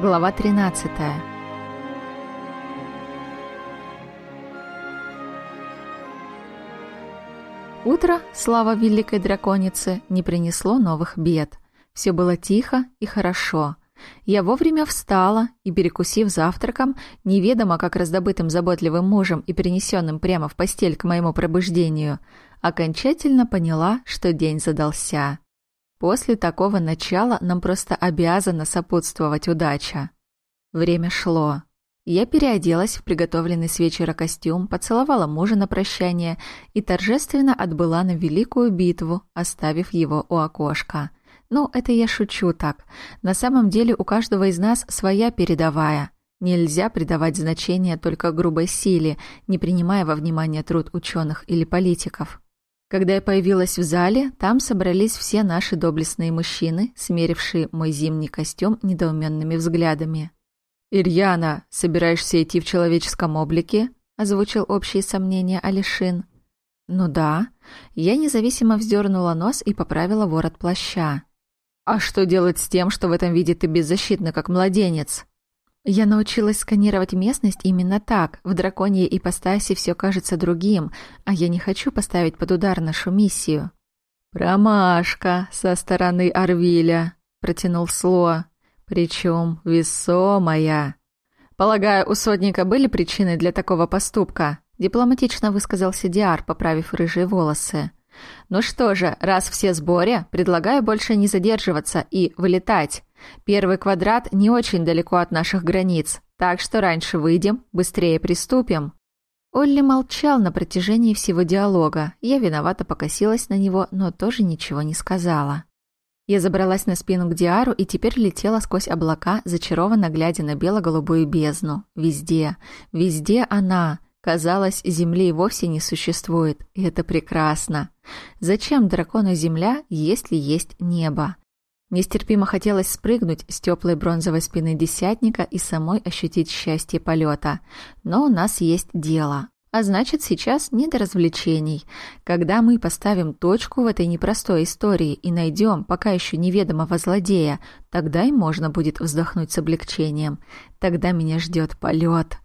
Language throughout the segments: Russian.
Глава 13. Утро, слава великой драконице, не принесло новых бед. Все было тихо и хорошо. Я вовремя встала и, перекусив завтраком, неведомо как раздобытым заботливым мужем и перенесенным прямо в постель к моему пробуждению, окончательно поняла, что день задался. После такого начала нам просто обязана сопутствовать удача. Время шло. Я переоделась в приготовленный с вечера костюм, поцеловала мужа на прощание и торжественно отбыла на великую битву, оставив его у окошка. Ну, это я шучу так. На самом деле у каждого из нас своя передовая. Нельзя придавать значение только грубой силе, не принимая во внимание труд ученых или политиков. Когда я появилась в зале, там собрались все наши доблестные мужчины, смерившие мой зимний костюм недоуменными взглядами. «Ирьяна, собираешься идти в человеческом облике?» – озвучил общие сомнения Алишин. «Ну да». Я независимо вздернула нос и поправила ворот плаща. «А что делать с тем, что в этом виде ты беззащитна, как младенец?» Я научилась сканировать местность именно так. В драконьей ипостаси все кажется другим, а я не хочу поставить под удар нашу миссию. «Промашка со стороны Арвиля», — протянул Сло. «Причем весомая». «Полагаю, у сотника были причины для такого поступка?» Дипломатично высказался Диар, поправив рыжие волосы. «Ну что же, раз все сборе, предлагаю больше не задерживаться и вылетать. Первый квадрат не очень далеко от наших границ, так что раньше выйдем, быстрее приступим». Олли молчал на протяжении всего диалога. Я виновато покосилась на него, но тоже ничего не сказала. Я забралась на спину к Диару и теперь летела сквозь облака, зачарованно глядя на бело-голубую бездну. Везде, везде она. Казалось, Земли вовсе не существует, и это прекрасно. Зачем дракону Земля, если есть небо? Нестерпимо хотелось спрыгнуть с теплой бронзовой спины десятника и самой ощутить счастье полета. Но у нас есть дело. А значит, сейчас не до развлечений. Когда мы поставим точку в этой непростой истории и найдем пока еще неведомого злодея, тогда и можно будет вздохнуть с облегчением. Тогда меня ждет полет.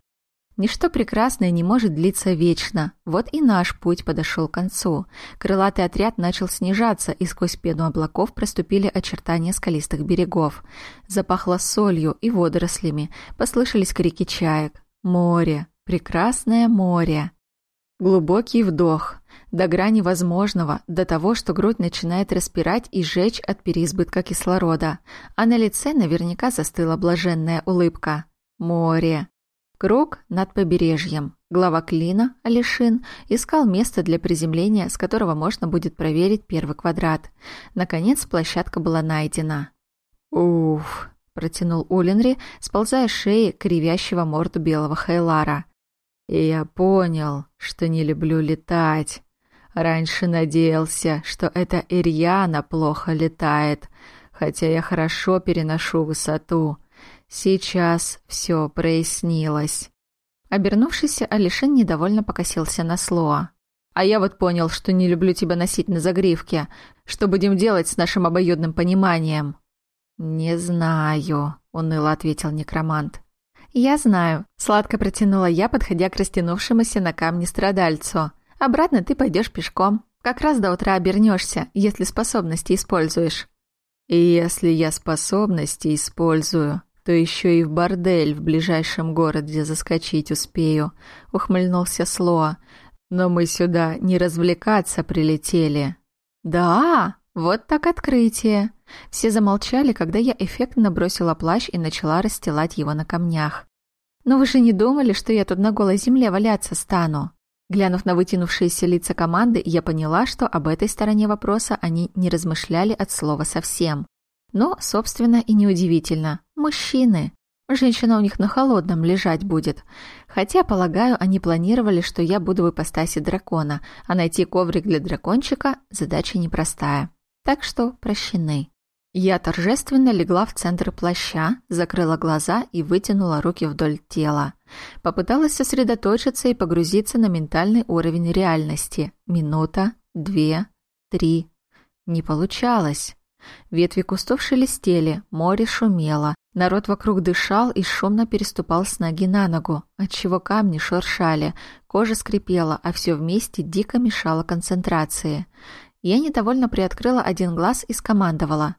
Ничто прекрасное не может длиться вечно. Вот и наш путь подошел к концу. Крылатый отряд начал снижаться, и сквозь пену облаков проступили очертания скалистых берегов. Запахло солью и водорослями, послышались крики чаек. Море, прекрасное море. Глубокий вдох, до грани возможного, до того, что грудь начинает распирать и жечь от переизбытка кислорода, а на лице наверняка застыла блаженная улыбка. Море. Круг над побережьем. Глава клина, Алишин, искал место для приземления, с которого можно будет проверить первый квадрат. Наконец площадка была найдена. «Уф!» – протянул Улинри, сползая с шеи кривящего морду белого Хайлара. «И я понял, что не люблю летать. Раньше надеялся, что это Ирьяна плохо летает, хотя я хорошо переношу высоту». Сейчас все прояснилось. Обернувшись, Алишин недовольно покосился на Слоа. «А я вот понял, что не люблю тебя носить на загривке. Что будем делать с нашим обоюдным пониманием?» «Не знаю», — уныло ответил некромант. «Я знаю», — сладко протянула я, подходя к растянувшемуся на камне страдальцу. «Обратно ты пойдешь пешком. Как раз до утра обернешься, если способности используешь». «И если я способности использую, то еще и в бордель в ближайшем городе заскочить успею», — ухмыльнулся Слоа. «Но мы сюда не развлекаться прилетели». «Да, вот так открытие». Все замолчали, когда я эффектно бросила плащ и начала расстилать его на камнях. «Но вы же не думали, что я тут на голой земле валяться стану?» Глянув на вытянувшиеся лица команды, я поняла, что об этой стороне вопроса они не размышляли от слова совсем. Но, собственно, и неудивительно. Мужчины. Женщина у них на холодном лежать будет. Хотя, полагаю, они планировали, что я буду в ипостаси дракона, а найти коврик для дракончика – задача непростая. Так что прощены. Я торжественно легла в центр плаща, закрыла глаза и вытянула руки вдоль тела. Попыталась сосредоточиться и погрузиться на ментальный уровень реальности. Минута, две, три. Не получалось. Ветви кустов шелестели, море шумело, народ вокруг дышал и шумно переступал с ноги на ногу, отчего камни шуршали, кожа скрипела, а все вместе дико мешало концентрации. Я недовольно приоткрыла один глаз и скомандовала.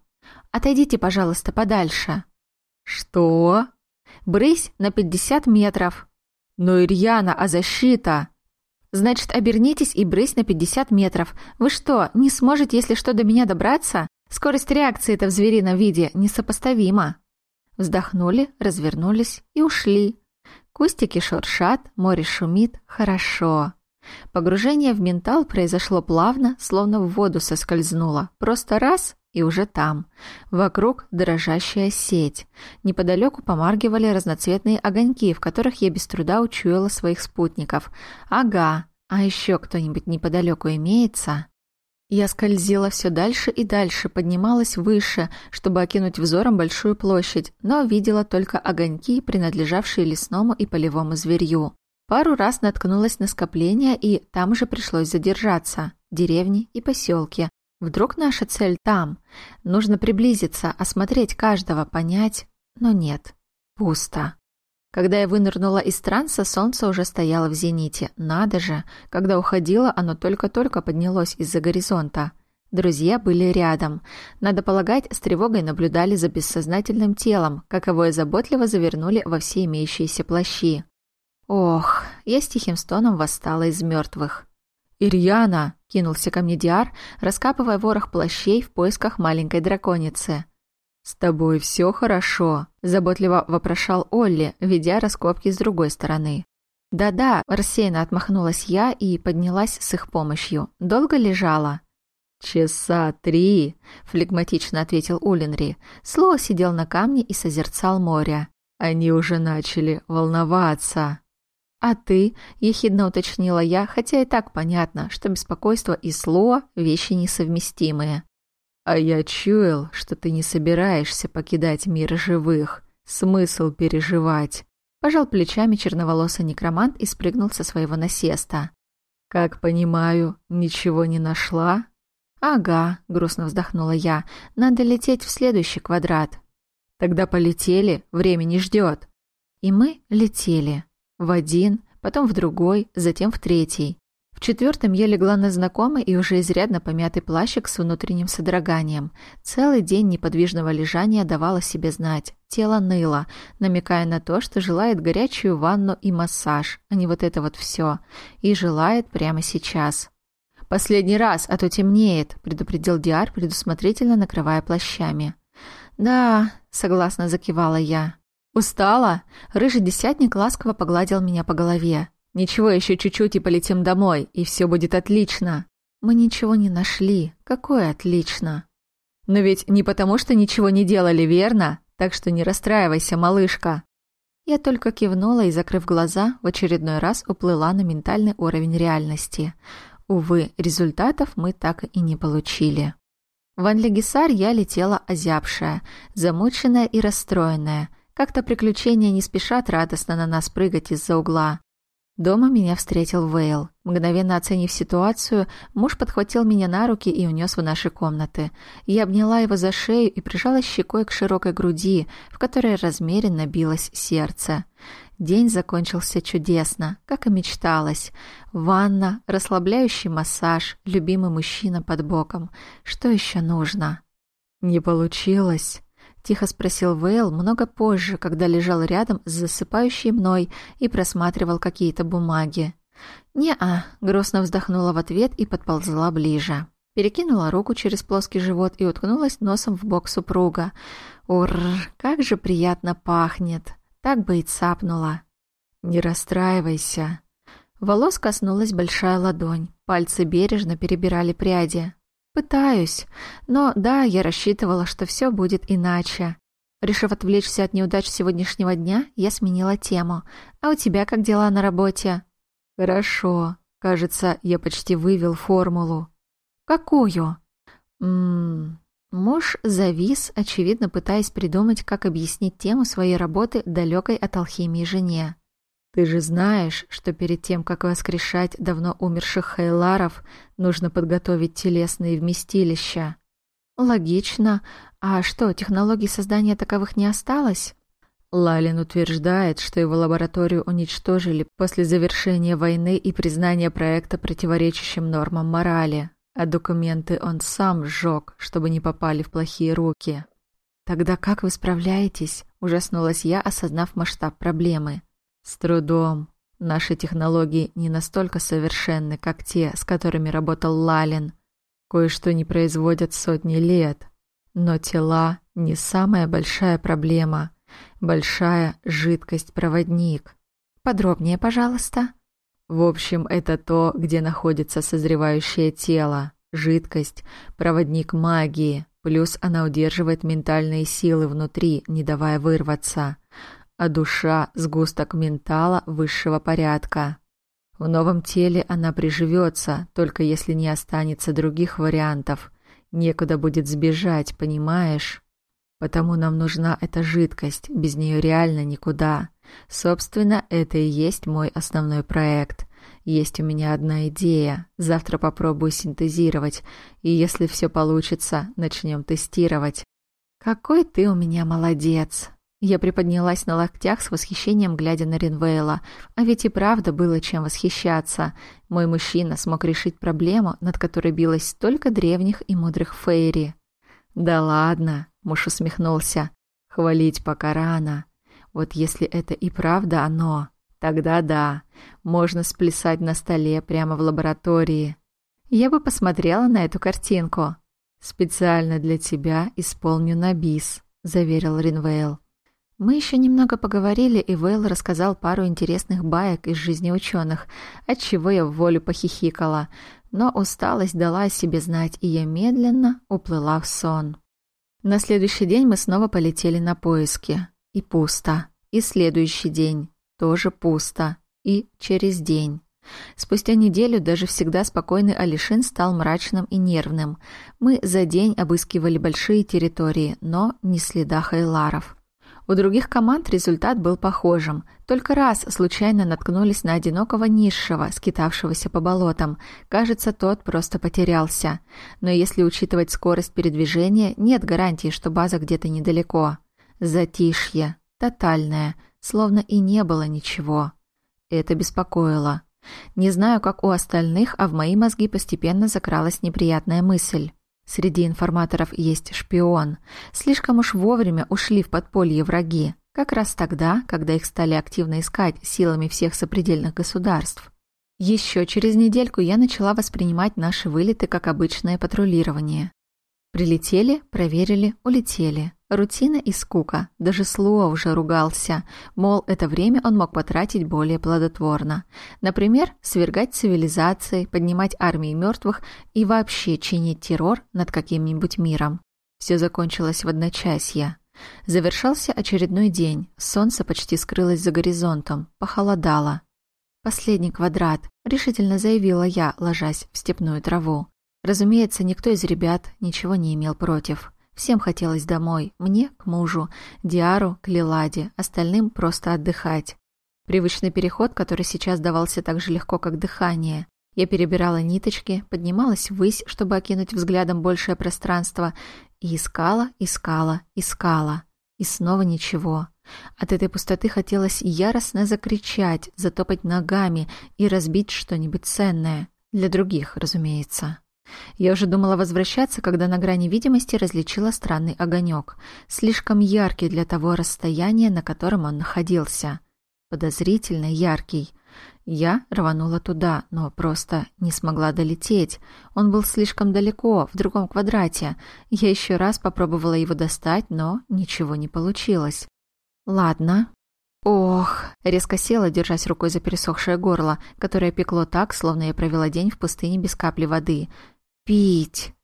«Отойдите, пожалуйста, подальше». «Что?» «Брысь на пятьдесят метров». «Но, Ирьяна, а защита?» «Значит, обернитесь и брысь на пятьдесят метров. Вы что, не сможете, если что, до меня добраться? Скорость реакции-то в зверином виде несопоставима». Вздохнули, развернулись и ушли. Кустики шуршат, море шумит. Хорошо. Погружение в ментал произошло плавно, словно в воду соскользнуло. Просто раз и уже там. Вокруг дрожащая сеть. Неподалеку помаргивали разноцветные огоньки, в которых я без труда учуяла своих спутников. Ага, а еще кто-нибудь неподалеку имеется? Я скользила все дальше и дальше, поднималась выше, чтобы окинуть взором большую площадь, но видела только огоньки, принадлежавшие лесному и полевому зверью. Пару раз наткнулась на скопление, и там же пришлось задержаться. Деревни и поселки, Вдруг наша цель там? Нужно приблизиться, осмотреть каждого, понять. Но нет. Пусто. Когда я вынырнула из транса, солнце уже стояло в зените. Надо же, когда уходило, оно только-только поднялось из-за горизонта. Друзья были рядом. Надо полагать, с тревогой наблюдали за бессознательным телом, каковое заботливо завернули во все имеющиеся плащи. Ох, я с тихим стоном восстала из мертвых. «Ирьяна!» — кинулся ко мне Диар, раскапывая ворох плащей в поисках маленькой драконицы. «С тобой все хорошо?» — заботливо вопрошал Олли, ведя раскопки с другой стороны. «Да-да», — рассеянно отмахнулась я и поднялась с их помощью. «Долго лежала?» «Часа три», — флегматично ответил Улинри. Сло сидел на камне и созерцал море. «Они уже начали волноваться». «А ты?» – ехидно уточнила я, хотя и так понятно, что беспокойство и сло – вещи несовместимые. «А я чуял, что ты не собираешься покидать мир живых. Смысл переживать?» Пожал плечами черноволосый некромант и спрыгнул со своего насеста. «Как понимаю, ничего не нашла?» «Ага», — грустно вздохнула я, — «надо лететь в следующий квадрат». «Тогда полетели, время не ждет». И мы летели. В один, потом в другой, затем в третий. В четвертом я легла на знакомый и уже изрядно помятый плащик с внутренним содроганием. Целый день неподвижного лежания давало себе знать. Тело ныло, намекая на то, что желает горячую ванну и массаж, а не вот это вот все. И желает прямо сейчас. «Последний раз, а то темнеет», — предупредил Диар, предусмотрительно накрывая плащами. «Да», — согласно закивала я. «Устала?» Рыжий десятник ласково погладил меня по голове. «Ничего, еще чуть-чуть и полетим домой, и все будет отлично». «Мы ничего не нашли. Какое отлично?» «Но ведь не потому, что ничего не делали, верно? Так что не расстраивайся, малышка». Я только кивнула и, закрыв глаза, в очередной раз уплыла на ментальный уровень реальности. Увы, результатов мы так и не получили. В Анлегисар я летела озябшая, замученная и расстроенная – как-то приключения не спешат радостно на нас прыгать из-за угла. Дома меня встретил Вейл. Мгновенно оценив ситуацию, муж подхватил меня на руки и унес в наши комнаты. Я обняла его за шею и прижала щекой к широкой груди, в которой размеренно билось сердце. День закончился чудесно, как и мечталось. Ванна, расслабляющий массаж, любимый мужчина под боком. Что еще нужно? «Не получилось», Тихо спросил Вейл много позже, когда лежал рядом с засыпающей мной и просматривал какие-то бумаги. «Не-а», — грустно вздохнула в ответ и подползла ближе. Перекинула руку через плоский живот и уткнулась носом в бок супруга. «Ур, как же приятно пахнет!» Так бы и цапнула. «Не расстраивайся». Волос коснулась большая ладонь. Пальцы бережно перебирали пряди. Пытаюсь. Но да, я рассчитывала, что все будет иначе. Решив отвлечься от неудач сегодняшнего дня, я сменила тему. А у тебя как дела на работе? Хорошо. Кажется, я почти вывел формулу. Какую? Ммм... Муж завис, очевидно пытаясь придумать, как объяснить тему своей работы далекой от алхимии жене. Ты же знаешь, что перед тем, как воскрешать давно умерших хейларов, нужно подготовить телесные вместилища. Логично. А что, технологий создания таковых не осталось? Лалин утверждает, что его лабораторию уничтожили после завершения войны и признания проекта противоречащим нормам морали, а документы он сам сжег, чтобы не попали в плохие руки. «Тогда как вы справляетесь?» – ужаснулась я, осознав масштаб проблемы. «С трудом. Наши технологии не настолько совершенны, как те, с которыми работал Лалин. Кое-что не производят сотни лет. Но тела – не самая большая проблема. Большая жидкость-проводник. Подробнее, пожалуйста. В общем, это то, где находится созревающее тело, жидкость, проводник магии, плюс она удерживает ментальные силы внутри, не давая вырваться а душа — сгусток ментала высшего порядка. В новом теле она приживется, только если не останется других вариантов. Некуда будет сбежать, понимаешь? Потому нам нужна эта жидкость, без нее реально никуда. Собственно, это и есть мой основной проект. Есть у меня одна идея. Завтра попробую синтезировать, и если все получится, начнем тестировать. «Какой ты у меня молодец!» Я приподнялась на локтях с восхищением, глядя на Ринвейла. А ведь и правда было чем восхищаться. Мой мужчина смог решить проблему, над которой билось столько древних и мудрых фейри. «Да ладно», — муж усмехнулся. «Хвалить пока рано. Вот если это и правда оно, тогда да, можно сплясать на столе прямо в лаборатории». Я бы посмотрела на эту картинку. «Специально для тебя исполню на бис», — заверил Ринвейл. Мы еще немного поговорили, и Вейл рассказал пару интересных баек из жизни ученых, отчего я в волю похихикала. Но усталость дала о себе знать, и я медленно уплыла в сон. На следующий день мы снова полетели на поиски. И пусто. И следующий день. Тоже пусто. И через день. Спустя неделю даже всегда спокойный Алишин стал мрачным и нервным. Мы за день обыскивали большие территории, но ни следа хайларов. У других команд результат был похожим. Только раз случайно наткнулись на одинокого низшего, скитавшегося по болотам. Кажется, тот просто потерялся. Но если учитывать скорость передвижения, нет гарантии, что база где-то недалеко. Затишье. Тотальное. Словно и не было ничего. Это беспокоило. Не знаю, как у остальных, а в мои мозги постепенно закралась неприятная мысль. Среди информаторов есть шпион. Слишком уж вовремя ушли в подполье враги, как раз тогда, когда их стали активно искать силами всех сопредельных государств. Еще через недельку я начала воспринимать наши вылеты как обычное патрулирование. Прилетели, проверили, улетели. Рутина и скука. Даже Слуа уже ругался. Мол, это время он мог потратить более плодотворно. Например, свергать цивилизации, поднимать армии мертвых и вообще чинить террор над каким-нибудь миром. Все закончилось в одночасье. Завершался очередной день. Солнце почти скрылось за горизонтом. Похолодало. «Последний квадрат», — решительно заявила я, ложась в степную траву. Разумеется, никто из ребят ничего не имел против. Всем хотелось домой, мне к мужу, Диару к Лиладе, остальным просто отдыхать. Привычный переход, который сейчас давался так же легко, как дыхание. Я перебирала ниточки, поднималась ввысь, чтобы окинуть взглядом большее пространство, и искала, искала, искала. И снова ничего. От этой пустоты хотелось яростно закричать, затопать ногами и разбить что-нибудь ценное. Для других, разумеется. Я уже думала возвращаться, когда на грани видимости различила странный огонек, слишком яркий для того расстояния, на котором он находился. Подозрительно яркий. Я рванула туда, но просто не смогла долететь. Он был слишком далеко, в другом квадрате. Я еще раз попробовала его достать, но ничего не получилось. Ладно. Ох, резко села, держась рукой за пересохшее горло, которое пекло так, словно я провела день в пустыне без капли воды. Пить.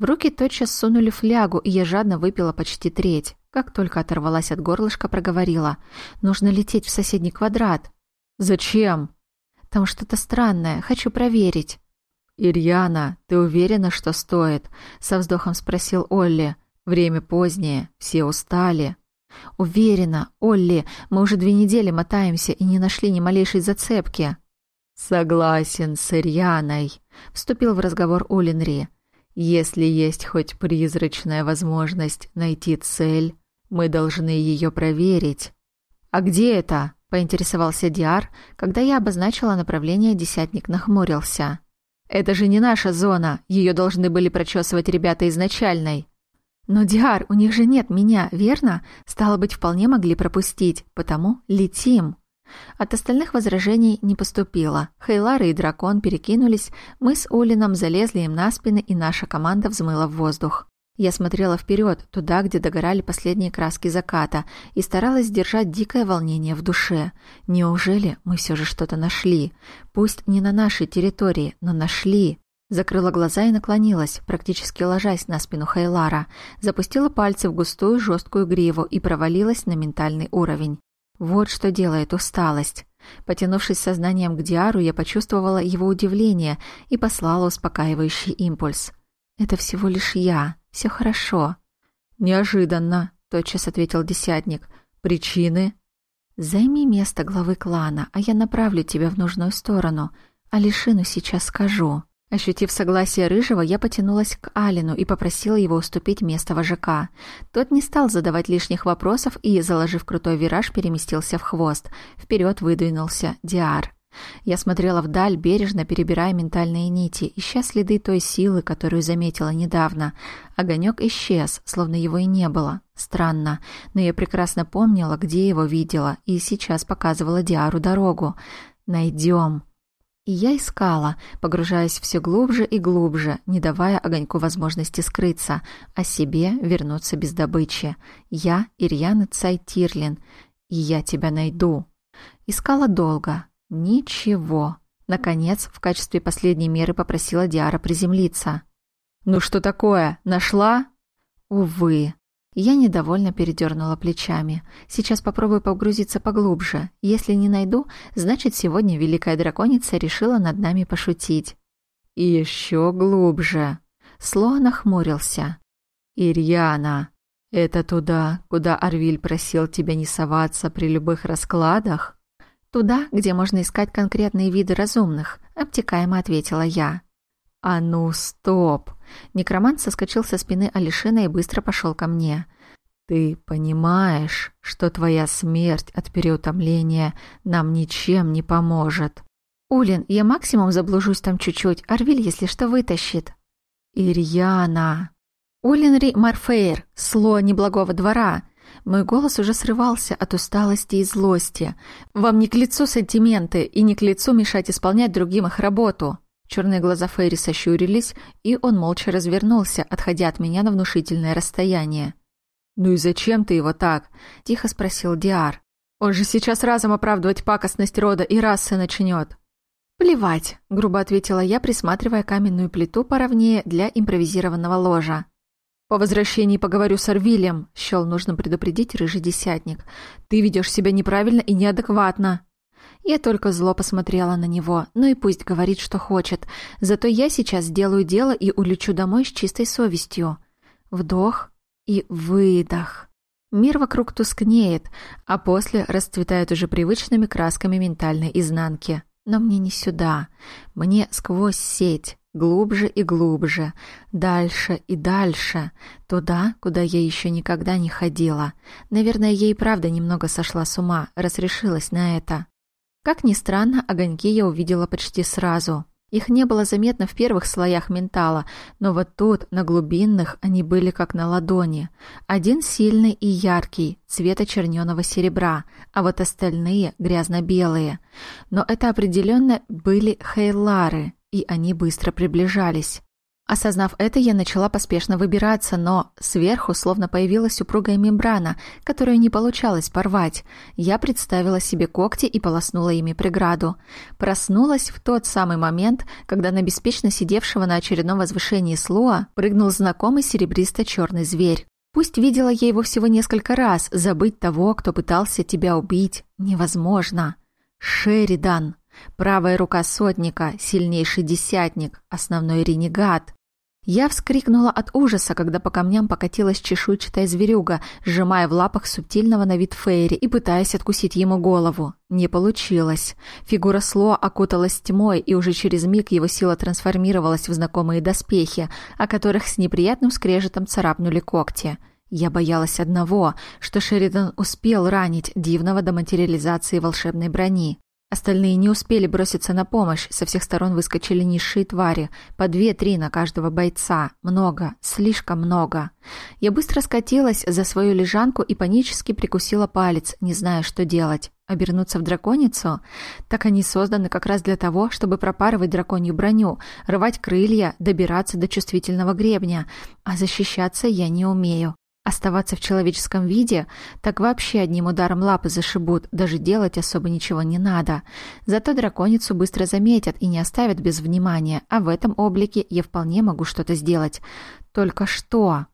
В руки тотчас сунули флягу, и я жадно выпила почти треть. Как только оторвалась от горлышка, проговорила. «Нужно лететь в соседний квадрат». «Зачем?» «Там что-то странное. Хочу проверить». «Ирьяна, ты уверена, что стоит?» Со вздохом спросил Олли. «Время позднее. Все устали». «Уверена, Олли, мы уже две недели мотаемся и не нашли ни малейшей зацепки». «Согласен с Ирьяной», — вступил в разговор Улинри. Если есть хоть призрачная возможность найти цель, мы должны ее проверить. А где это? поинтересовался Диар, когда я обозначила направление, десятник нахмурился. Это же не наша зона, ее должны были прочесывать ребята изначальной. Но Диар, у них же нет меня, верно? Стало быть, вполне могли пропустить, потому летим. От остальных возражений не поступило. Хейлары и дракон перекинулись, мы с Улином залезли им на спины, и наша команда взмыла в воздух. Я смотрела вперед, туда, где догорали последние краски заката, и старалась держать дикое волнение в душе. Неужели мы все же что-то нашли? Пусть не на нашей территории, но нашли. Закрыла глаза и наклонилась, практически ложась на спину Хейлара. Запустила пальцы в густую жесткую гриву и провалилась на ментальный уровень. Вот что делает усталость. Потянувшись сознанием к Диару, я почувствовала его удивление и послала успокаивающий импульс. «Это всего лишь я. Все хорошо». «Неожиданно», — тотчас ответил десятник. «Причины?» «Займи место главы клана, а я направлю тебя в нужную сторону. А Лишину сейчас скажу». Ощутив согласие Рыжего, я потянулась к Алину и попросила его уступить место вожака. Тот не стал задавать лишних вопросов и, заложив крутой вираж, переместился в хвост. Вперед выдвинулся Диар. Я смотрела вдаль, бережно перебирая ментальные нити, ища следы той силы, которую заметила недавно. Огонек исчез, словно его и не было. Странно, но я прекрасно помнила, где его видела, и сейчас показывала Диару дорогу. «Найдем!» И я искала, погружаясь все глубже и глубже, не давая огоньку возможности скрыться, а себе вернуться без добычи. Я Ирьяна Цайтирлин, и я тебя найду. Искала долго. Ничего. Наконец, в качестве последней меры попросила Диара приземлиться. «Ну что такое? Нашла?» «Увы. Я недовольно передернула плечами. Сейчас попробую погрузиться поглубже. Если не найду, значит, сегодня Великая Драконица решила над нами пошутить. И еще глубже. Сло нахмурился. «Ирьяна, это туда, куда Арвиль просил тебя не соваться при любых раскладах?» «Туда, где можно искать конкретные виды разумных», — обтекаемо ответила я. «А ну, стоп!» Некромант соскочил со спины Алишина и быстро пошел ко мне. «Ты понимаешь, что твоя смерть от переутомления нам ничем не поможет?» «Улин, я максимум заблужусь там чуть-чуть. Арвиль, если что, вытащит». «Ирьяна!» «Улинри Марфейр, сло неблагого двора!» Мой голос уже срывался от усталости и злости. «Вам не к лицу сантименты и не к лицу мешать исполнять другим их работу!» Черные глаза Фейри сощурились, и он молча развернулся, отходя от меня на внушительное расстояние. «Ну и зачем ты его так?» – тихо спросил Диар. «Он же сейчас разом оправдывать пакостность рода и расы начнет». «Плевать», – грубо ответила я, присматривая каменную плиту поровнее для импровизированного ложа. «По возвращении поговорю с Арвилем», – счел нужно предупредить рыжий десятник. «Ты ведешь себя неправильно и неадекватно». Я только зло посмотрела на него. Ну и пусть говорит, что хочет. Зато я сейчас сделаю дело и улечу домой с чистой совестью. Вдох и выдох. Мир вокруг тускнеет, а после расцветает уже привычными красками ментальной изнанки. Но мне не сюда. Мне сквозь сеть, глубже и глубже, дальше и дальше, туда, куда я еще никогда не ходила. Наверное, ей правда немного сошла с ума, разрешилась на это. Как ни странно, огоньки я увидела почти сразу. Их не было заметно в первых слоях ментала, но вот тут, на глубинных, они были как на ладони. Один сильный и яркий, цвета черненого серебра, а вот остальные грязно-белые. Но это определенно были хейлары, и они быстро приближались. Осознав это, я начала поспешно выбираться, но сверху словно появилась упругая мембрана, которую не получалось порвать. Я представила себе когти и полоснула ими преграду. Проснулась в тот самый момент, когда на беспечно сидевшего на очередном возвышении Слуа прыгнул знакомый серебристо-черный зверь. Пусть видела я его всего несколько раз, забыть того, кто пытался тебя убить, невозможно. Шеридан. Правая рука сотника, сильнейший десятник, основной ренегат. Я вскрикнула от ужаса, когда по камням покатилась чешуйчатая зверюга, сжимая в лапах субтильного на вид Фейри и пытаясь откусить ему голову. Не получилось. Фигура Сло окуталась тьмой, и уже через миг его сила трансформировалась в знакомые доспехи, о которых с неприятным скрежетом царапнули когти. Я боялась одного, что Шеридан успел ранить дивного до материализации волшебной брони. Остальные не успели броситься на помощь, со всех сторон выскочили низшие твари, по две-три на каждого бойца. Много, слишком много. Я быстро скатилась за свою лежанку и панически прикусила палец, не зная, что делать. Обернуться в драконицу? Так они созданы как раз для того, чтобы пропарывать драконью броню, рвать крылья, добираться до чувствительного гребня. А защищаться я не умею. Оставаться в человеческом виде так вообще одним ударом лапы зашибут, даже делать особо ничего не надо. Зато драконицу быстро заметят и не оставят без внимания, а в этом облике я вполне могу что-то сделать. Только что?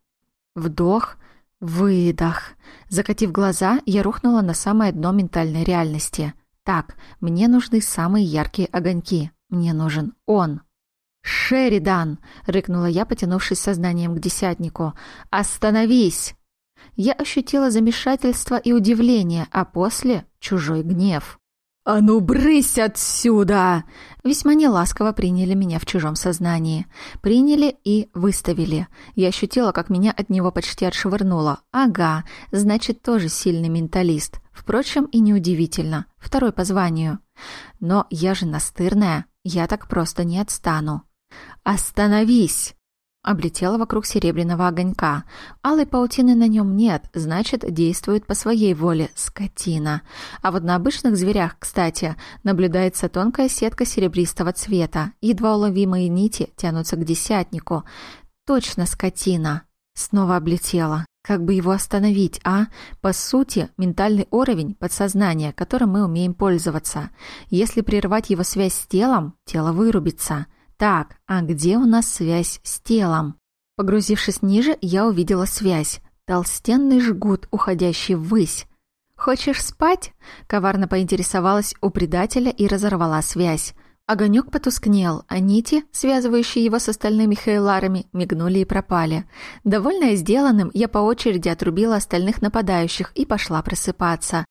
Вдох, выдох. Закатив глаза, я рухнула на самое дно ментальной реальности. Так, мне нужны самые яркие огоньки. Мне нужен он. «Шеридан!» — рыкнула я, потянувшись сознанием к десятнику. «Остановись!» Я ощутила замешательство и удивление, а после — чужой гнев. «А ну, брысь отсюда!» Весьма неласково приняли меня в чужом сознании. Приняли и выставили. Я ощутила, как меня от него почти отшвырнуло. Ага, значит, тоже сильный менталист. Впрочем, и неудивительно. Второй по званию. Но я же настырная. Я так просто не отстану. «Остановись!» Облетела вокруг серебряного огонька. Алой паутины на нем нет, значит, действует по своей воле скотина. А вот на обычных зверях, кстати, наблюдается тонкая сетка серебристого цвета. Едва уловимые нити тянутся к десятнику. Точно скотина. Снова облетела. Как бы его остановить, а? По сути, ментальный уровень подсознания, которым мы умеем пользоваться. Если прервать его связь с телом, тело вырубится. Так, а где у нас связь с телом? Погрузившись ниже, я увидела связь. Толстенный жгут, уходящий ввысь. «Хочешь спать?» — коварно поинтересовалась у предателя и разорвала связь. Огонек потускнел, а нити, связывающие его с остальными хейларами, мигнули и пропали. Довольная сделанным, я по очереди отрубила остальных нападающих и пошла просыпаться.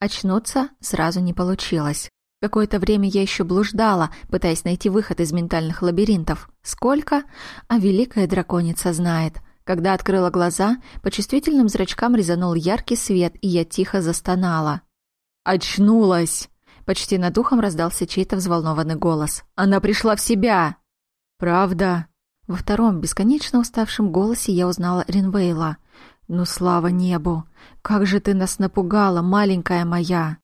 Очнуться сразу не получилось. Какое-то время я еще блуждала, пытаясь найти выход из ментальных лабиринтов. Сколько? А великая драконица знает. Когда открыла глаза, по чувствительным зрачкам резанул яркий свет, и я тихо застонала. «Очнулась!» Почти над ухом раздался чей-то взволнованный голос. «Она пришла в себя!» «Правда?» Во втором, бесконечно уставшем голосе я узнала Ринвейла. «Ну, слава небу! Как же ты нас напугала, маленькая моя!»